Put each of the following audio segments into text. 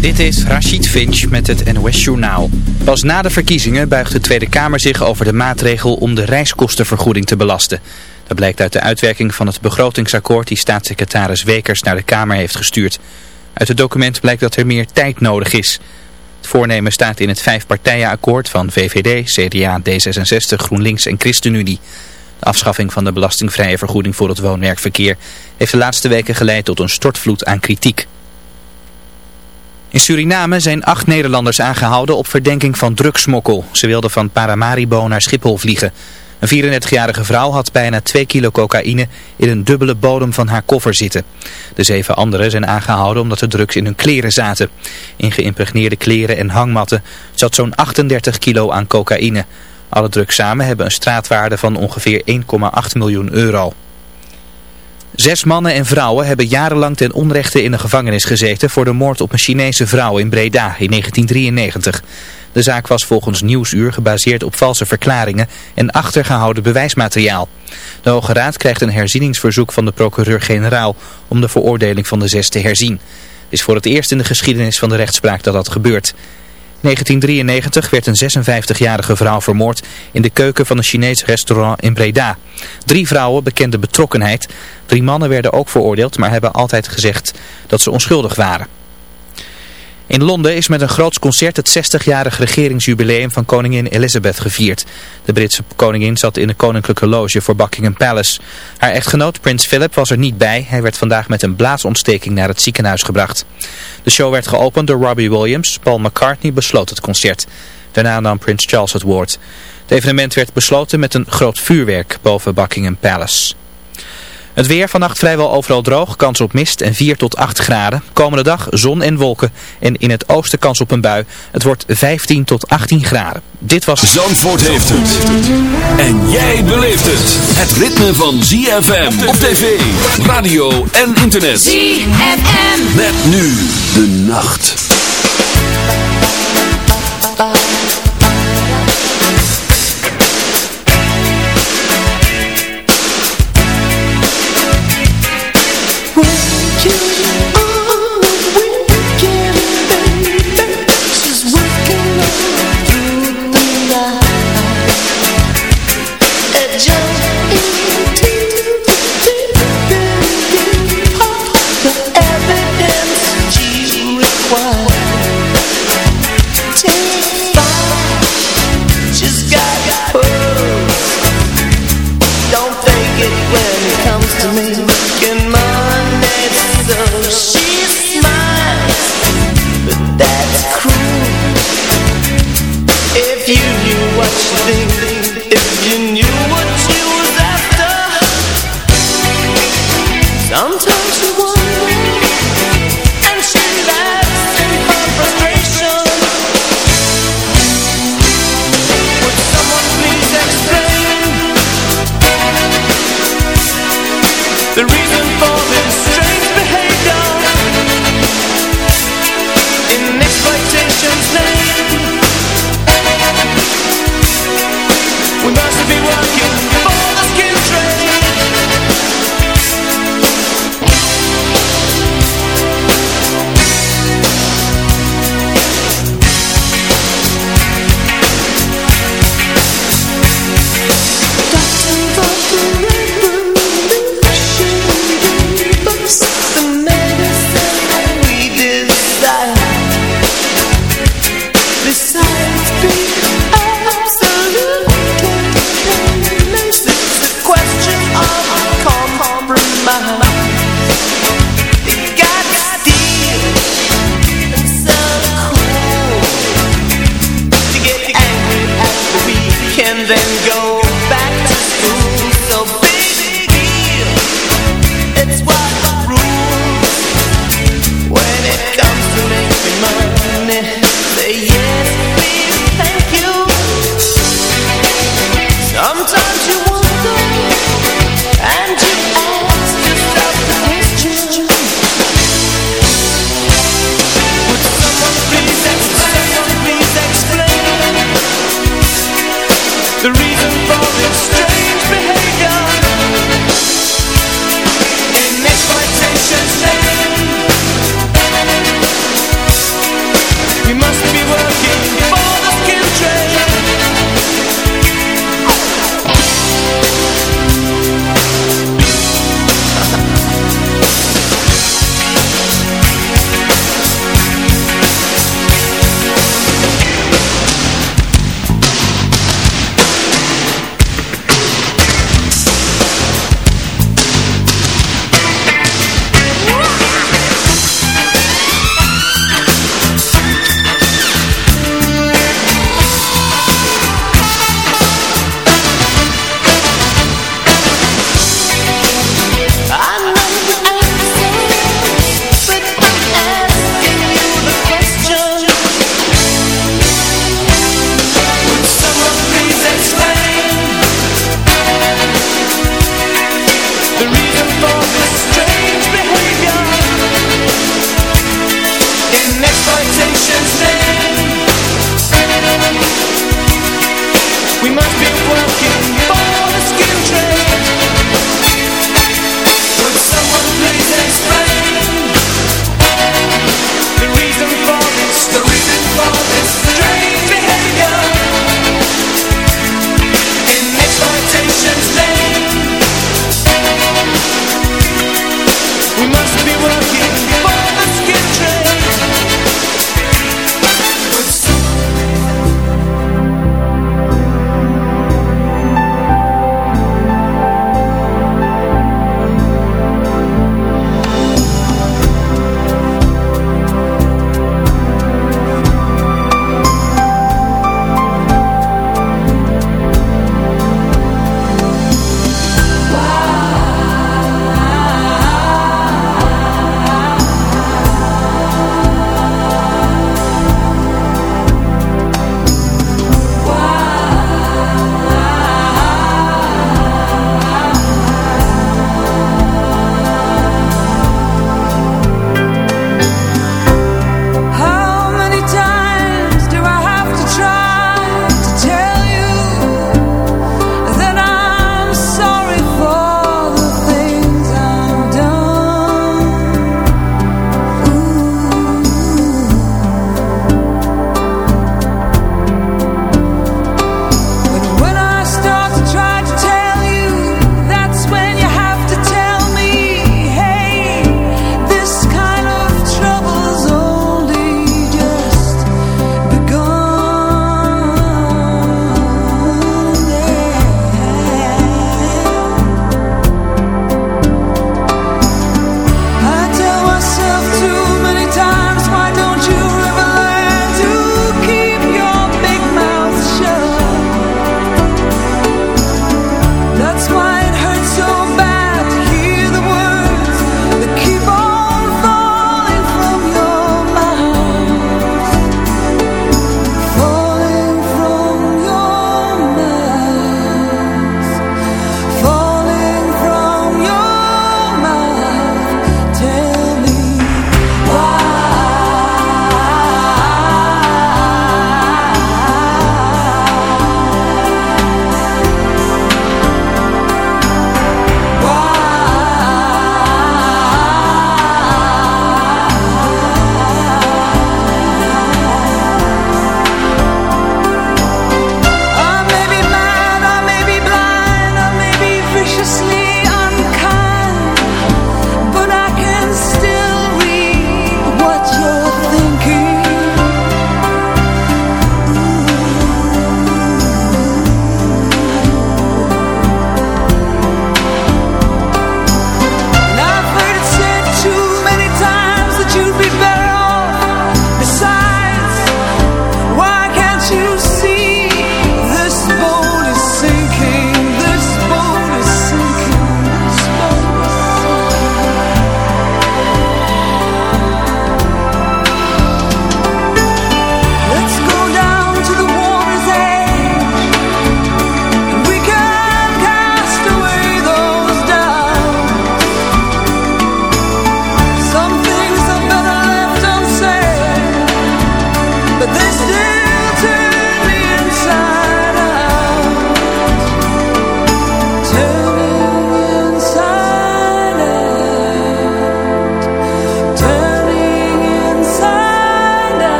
Dit is Rachid Finch met het NOS Journaal. Pas na de verkiezingen buigt de Tweede Kamer zich over de maatregel om de reiskostenvergoeding te belasten. Dat blijkt uit de uitwerking van het begrotingsakkoord die staatssecretaris Wekers naar de Kamer heeft gestuurd. Uit het document blijkt dat er meer tijd nodig is. Het voornemen staat in het vijfpartijenakkoord van VVD, CDA, D66, GroenLinks en ChristenUnie. De afschaffing van de belastingvrije vergoeding voor het woon-werkverkeer heeft de laatste weken geleid tot een stortvloed aan kritiek. In Suriname zijn acht Nederlanders aangehouden op verdenking van drugsmokkel. Ze wilden van Paramaribo naar Schiphol vliegen. Een 34-jarige vrouw had bijna 2 kilo cocaïne in een dubbele bodem van haar koffer zitten. De zeven anderen zijn aangehouden omdat de drugs in hun kleren zaten. In geïmpregneerde kleren en hangmatten zat zo'n 38 kilo aan cocaïne. Alle drugs samen hebben een straatwaarde van ongeveer 1,8 miljoen euro. Zes mannen en vrouwen hebben jarenlang ten onrechte in de gevangenis gezeten voor de moord op een Chinese vrouw in Breda in 1993. De zaak was volgens Nieuwsuur gebaseerd op valse verklaringen en achtergehouden bewijsmateriaal. De Hoge Raad krijgt een herzieningsverzoek van de procureur-generaal om de veroordeling van de zes te herzien. Het is voor het eerst in de geschiedenis van de rechtspraak dat dat gebeurt. 1993 werd een 56-jarige vrouw vermoord in de keuken van een Chinees restaurant in Breda. Drie vrouwen bekenden betrokkenheid. Drie mannen werden ook veroordeeld, maar hebben altijd gezegd dat ze onschuldig waren. In Londen is met een groots concert het 60-jarig regeringsjubileum van koningin Elizabeth gevierd. De Britse koningin zat in de koninklijke loge voor Buckingham Palace. Haar echtgenoot prins Philip was er niet bij. Hij werd vandaag met een blaasontsteking naar het ziekenhuis gebracht. De show werd geopend door Robbie Williams. Paul McCartney besloot het concert. Daarna nam prins Charles het woord. Het evenement werd besloten met een groot vuurwerk boven Buckingham Palace. Het weer vannacht vrijwel overal droog, kans op mist en 4 tot 8 graden. Komende dag zon en wolken en in het oosten kans op een bui. Het wordt 15 tot 18 graden. Dit was... Zandvoort heeft het. En jij beleeft het. Het ritme van ZFM op tv, radio en internet. ZFM. Met nu de nacht.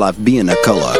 Life being a color.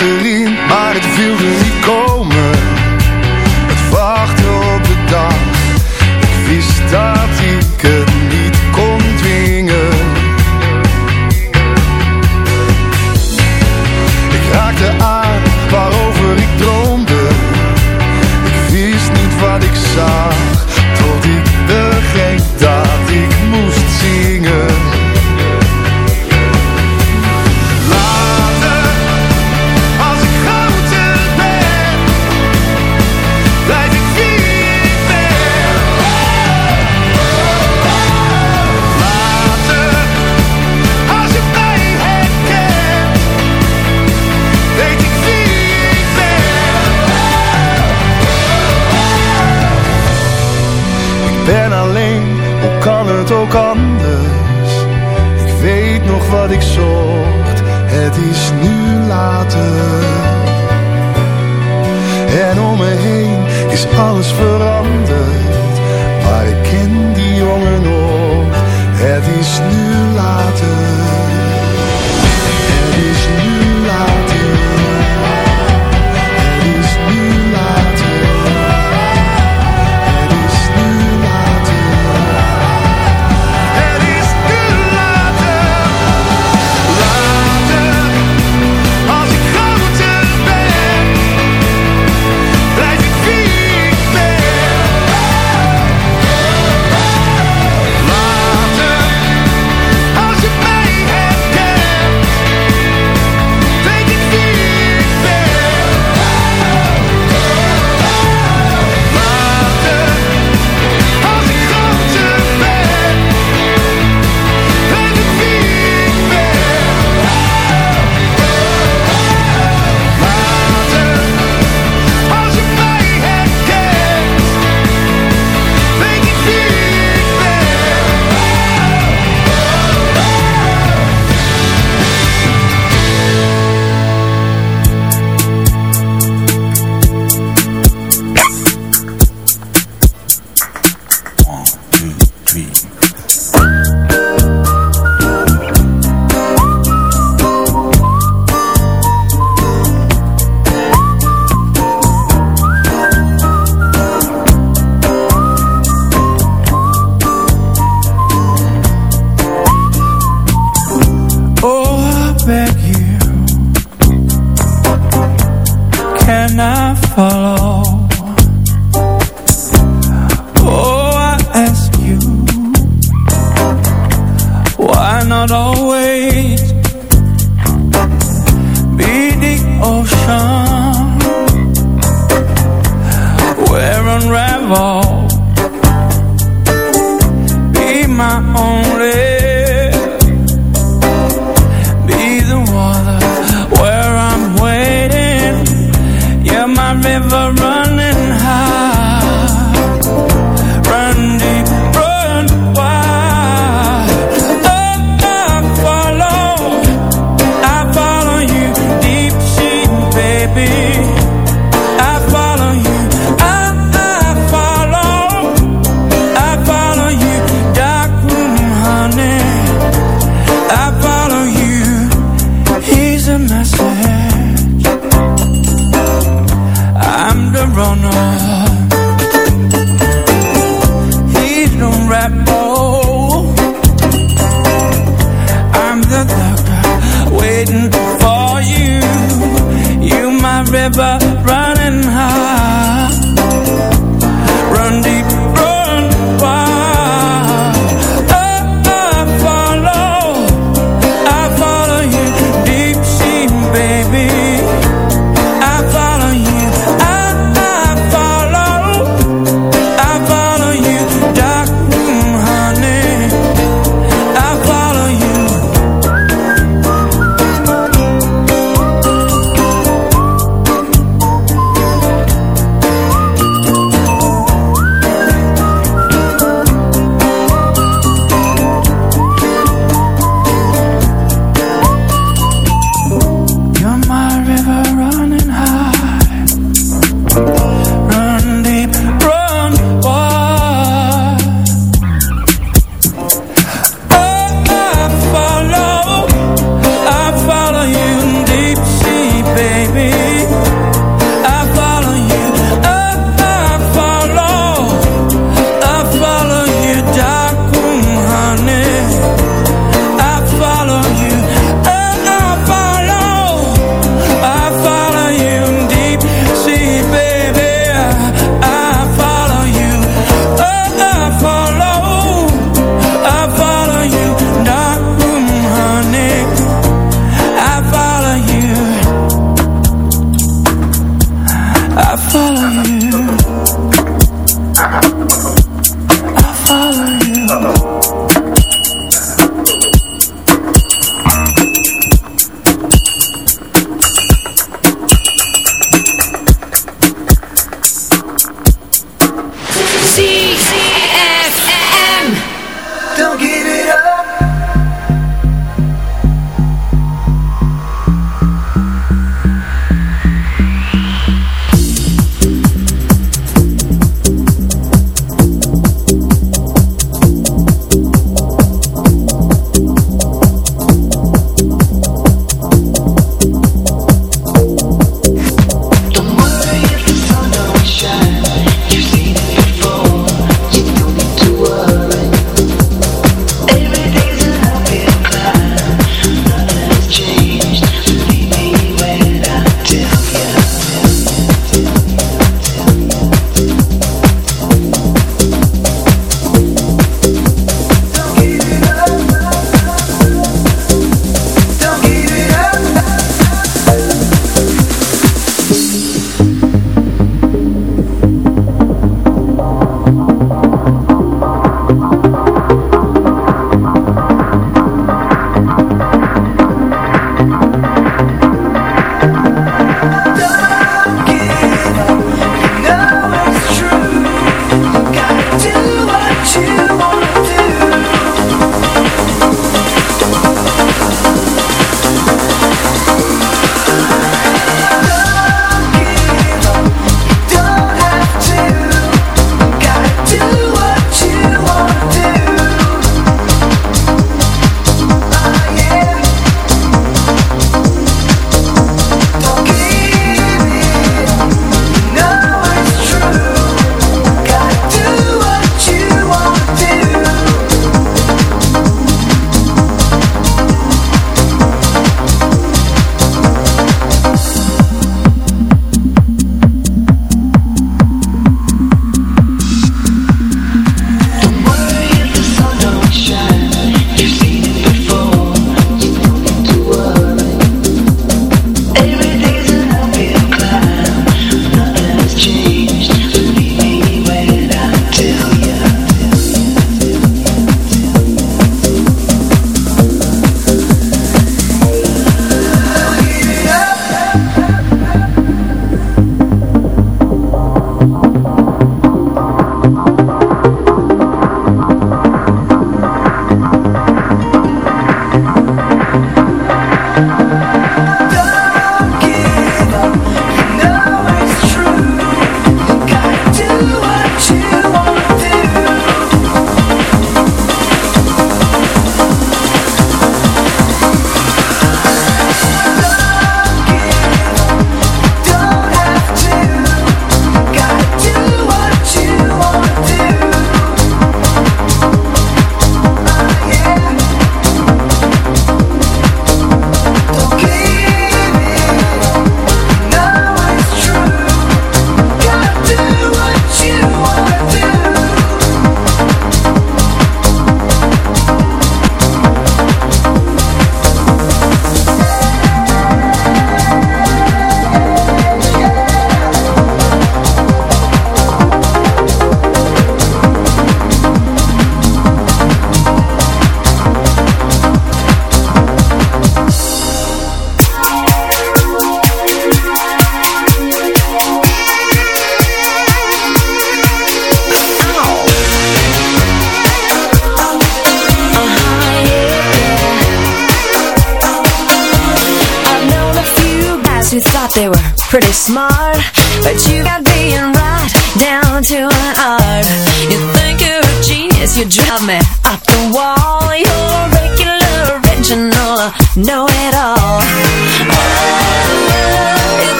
Erin, maar het wilde niet